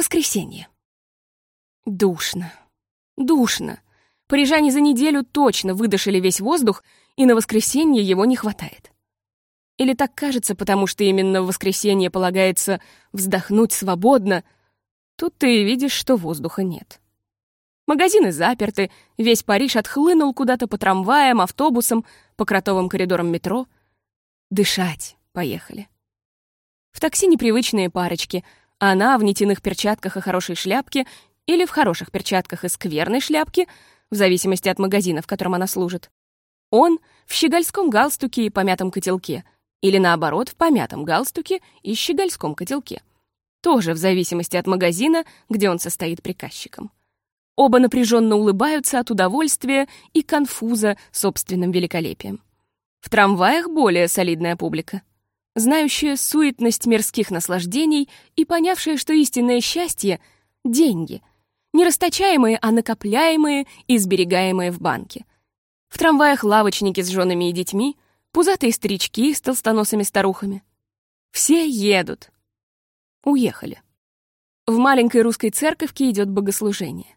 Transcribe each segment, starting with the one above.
Воскресенье. Душно. Душно. Парижане за неделю точно выдышали весь воздух, и на воскресенье его не хватает. Или так кажется, потому что именно в воскресенье полагается вздохнуть свободно, тут ты видишь, что воздуха нет. Магазины заперты, весь Париж отхлынул куда-то по трамваям, автобусам, по кротовым коридорам метро. Дышать поехали. В такси непривычные парочки. Она в нитяных перчатках и хорошей шляпке или в хороших перчатках и скверной шляпке, в зависимости от магазина, в котором она служит. Он в щегольском галстуке и помятом котелке, или наоборот, в помятом галстуке и щегольском котелке. Тоже в зависимости от магазина, где он состоит приказчиком. Оба напряженно улыбаются от удовольствия и конфуза собственным великолепием. В трамваях более солидная публика знающая суетность мирских наслаждений и понявшая, что истинное счастье — деньги, не расточаемые, а накопляемые и сберегаемые в банке. В трамваях лавочники с женами и детьми, пузатые старички с толстоносыми старухами. Все едут. Уехали. В маленькой русской церковке идет богослужение.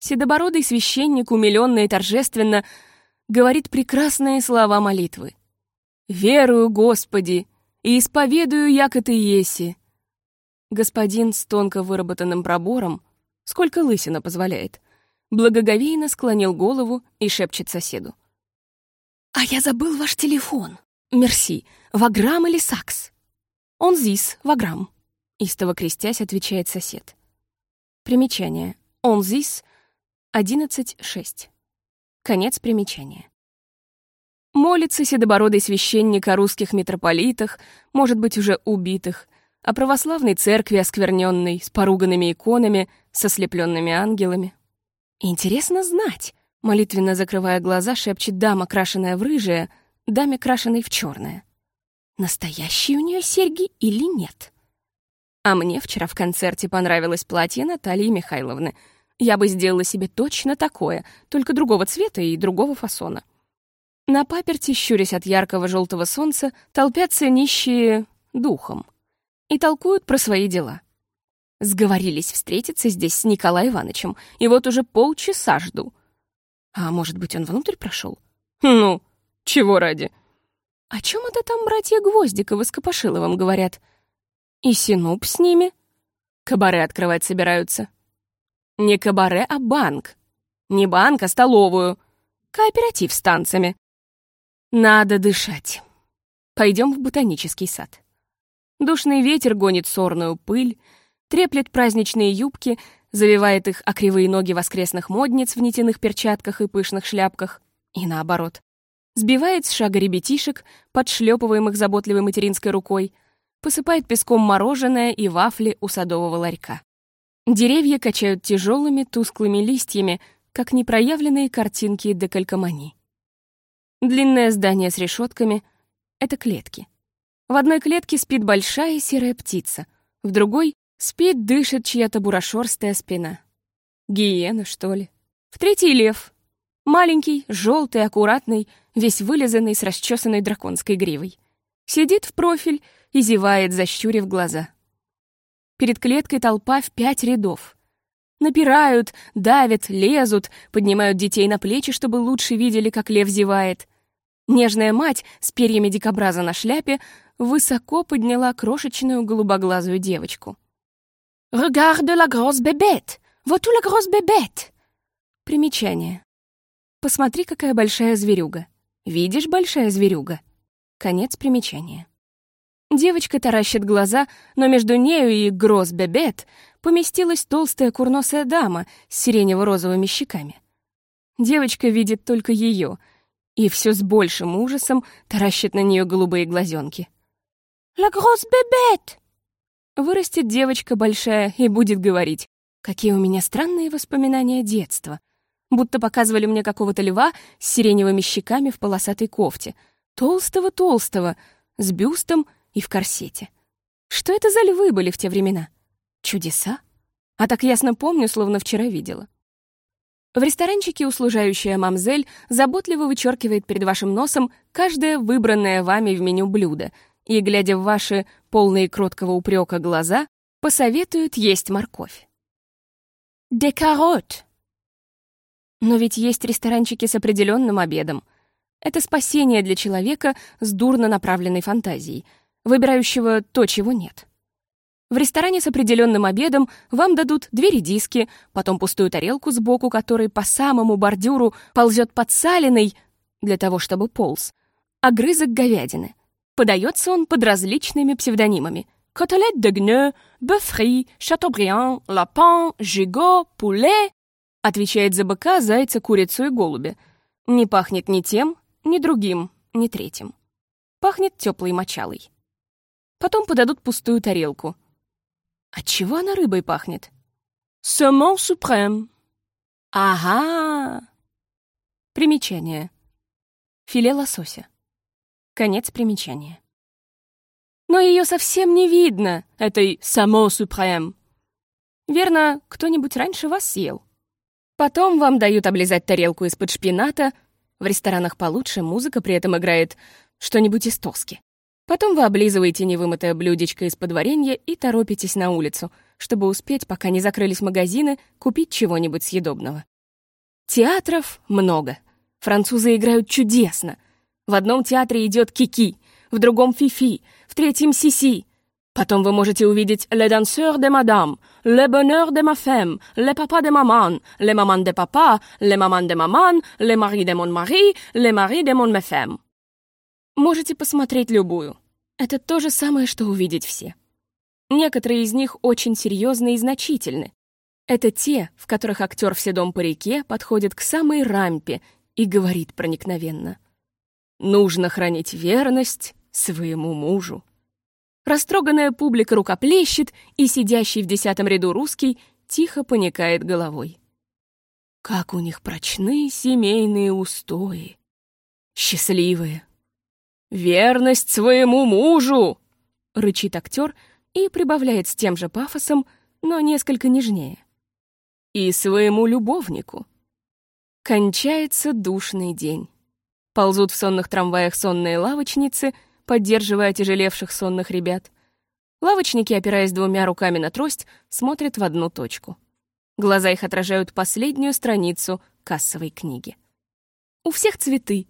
Седобородый священник, умилённо и торжественно, говорит прекрасные слова молитвы. «Верую, Господи, и исповедую, яко ты еси». Господин с тонко выработанным пробором, сколько лысина позволяет, благоговейно склонил голову и шепчет соседу. «А я забыл ваш телефон. Мерси, ваграм или сакс?» «Он зис, ваграм», — истово крестясь, отвечает сосед. Примечание. «Он зис» 11.6. Конец примечания. Молится седобородый священник о русских митрополитах, может быть, уже убитых, о православной церкви оскверненной, с поруганными иконами, со слепленными ангелами. Интересно знать, молитвенно закрывая глаза, шепчет дама, крашеная в рыжее, даме, крашеной в черное. Настоящие у нее серьги или нет? А мне вчера в концерте понравилось платье Натальи Михайловны. Я бы сделала себе точно такое, только другого цвета и другого фасона. На паперти, щурясь от яркого желтого солнца, толпятся нищие духом и толкуют про свои дела. Сговорились встретиться здесь с Николаем Ивановичем, и вот уже полчаса жду. А может быть, он внутрь прошел? Ну, чего ради? О чем это там братья Гвоздиковы с Копошиловым говорят? И Синуп с ними? Кабаре открывать собираются. Не кабаре, а банк. Не банк, а столовую. Кооператив с танцами. Надо дышать. Пойдем в ботанический сад. Душный ветер гонит сорную пыль, треплет праздничные юбки, завивает их о кривые ноги воскресных модниц в нитяных перчатках и пышных шляпках, и наоборот. Сбивает с шага ребятишек, подшлепываемых заботливой материнской рукой, посыпает песком мороженое и вафли у садового ларька. Деревья качают тяжелыми тусклыми листьями, как непроявленные картинки декалькомании. Длинное здание с решетками — это клетки. В одной клетке спит большая серая птица, в другой спит, дышит чья-то бурошерстая спина. Гиена, что ли? В третьей — лев. Маленький, желтый, аккуратный, весь вылизанный с расчесанной драконской гривой. Сидит в профиль и зевает, защурив глаза. Перед клеткой толпа в пять рядов. Напирают, давят, лезут, поднимают детей на плечи, чтобы лучше видели, как лев зевает. Нежная мать с перьями дикобраза на шляпе высоко подняла крошечную голубоглазую девочку. «Regarde la grosse bébête! Вот la grosse bébête!» Примечание. Посмотри, какая большая зверюга. Видишь, большая зверюга? Конец примечания. Девочка таращит глаза, но между нею и гроз бебет поместилась толстая курносая дама с сиренево-розовыми щеками. Девочка видит только ее — и все с большим ужасом таращит на нее голубые глазенки. «La grosse bébête!» Вырастет девочка большая и будет говорить, какие у меня странные воспоминания детства. Будто показывали мне какого-то льва с сиреневыми щеками в полосатой кофте, толстого-толстого, с бюстом и в корсете. Что это за львы были в те времена? Чудеса? А так ясно помню, словно вчера видела. В ресторанчике услужающая мамзель заботливо вычеркивает перед вашим носом каждое выбранное вами в меню блюдо и, глядя в ваши полные кроткого упрека глаза, Посоветуют есть морковь. «Де карот!» Но ведь есть ресторанчики с определенным обедом. Это спасение для человека с дурно направленной фантазией, выбирающего то, чего нет. В ресторане с определенным обедом вам дадут две редиски, потом пустую тарелку сбоку, которой по самому бордюру ползет подсаленный, для того чтобы полз, огрызок говядины. Подается он под различными псевдонимами. Котелет де гне, бефри, шатобриан, лапан, жиго, пуле. Отвечает за быка, зайца, курицу и голубя. Не пахнет ни тем, ни другим, ни третьим. Пахнет теплой мочалой. Потом подадут пустую тарелку — от чего она рыбой пахнет? Самон супрем. Ага. Примечание. Филе лосося. Конец примечания. Но ее совсем не видно, этой само супрем. Верно, кто-нибудь раньше вас съел. Потом вам дают облизать тарелку из-под шпината. В ресторанах получше музыка при этом играет что-нибудь из тоски. Потом вы облизываете невымытое блюдечко из-под варенья и торопитесь на улицу, чтобы успеть, пока не закрылись магазины, купить чего-нибудь съедобного. Театров много. Французы играют чудесно. В одном театре идет кики, в другом фифи, в третьем сиси. Потом вы можете увидеть «Le danseur de madame», «Le bonheur de ma femme», «Le papa de maman», «Le maman de papa», «Le maman de maman», «Le mari de mon mari», «Le mari de mon femme». Можете посмотреть любую. Это то же самое, что увидеть все. Некоторые из них очень серьезны и значительны. Это те, в которых актер вседом по реке подходит к самой рампе и говорит проникновенно. «Нужно хранить верность своему мужу». Растроганная публика рукоплещет, и сидящий в десятом ряду русский тихо поникает головой. Как у них прочны семейные устои. Счастливые, «Верность своему мужу!» — рычит актер и прибавляет с тем же пафосом, но несколько нежнее. «И своему любовнику». Кончается душный день. Ползут в сонных трамваях сонные лавочницы, поддерживая тяжелевших сонных ребят. Лавочники, опираясь двумя руками на трость, смотрят в одну точку. Глаза их отражают последнюю страницу кассовой книги. У всех цветы —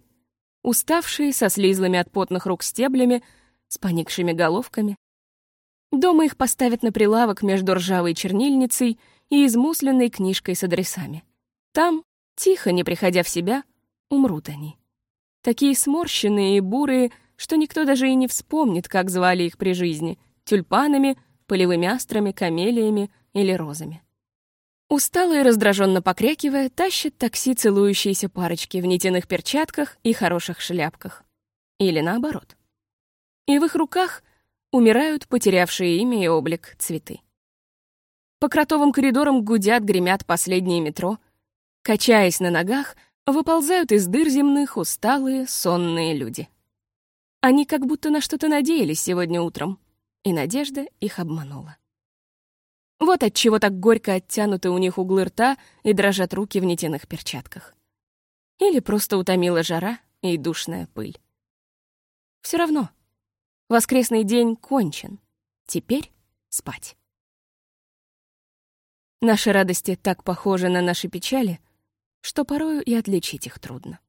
уставшие, со слизлыми от потных рук стеблями, с поникшими головками. Дома их поставят на прилавок между ржавой чернильницей и измусленной книжкой с адресами. Там, тихо, не приходя в себя, умрут они. Такие сморщенные и бурые, что никто даже и не вспомнит, как звали их при жизни — тюльпанами, полевыми астрами, камелиями или розами. Устало и раздраженно покрякивая, тащат такси целующиеся парочки в нитяных перчатках и хороших шляпках. Или наоборот. И в их руках умирают потерявшие имя и облик цветы. По кротовым коридорам гудят, гремят последние метро. Качаясь на ногах, выползают из дыр земных усталые, сонные люди. Они как будто на что-то надеялись сегодня утром, и надежда их обманула. Вот от чего так горько оттянуты у них углы рта и дрожат руки в нитяных перчатках. Или просто утомила жара и душная пыль. Все равно. Воскресный день кончен. Теперь спать. Наши радости так похожи на наши печали, что порою и отличить их трудно.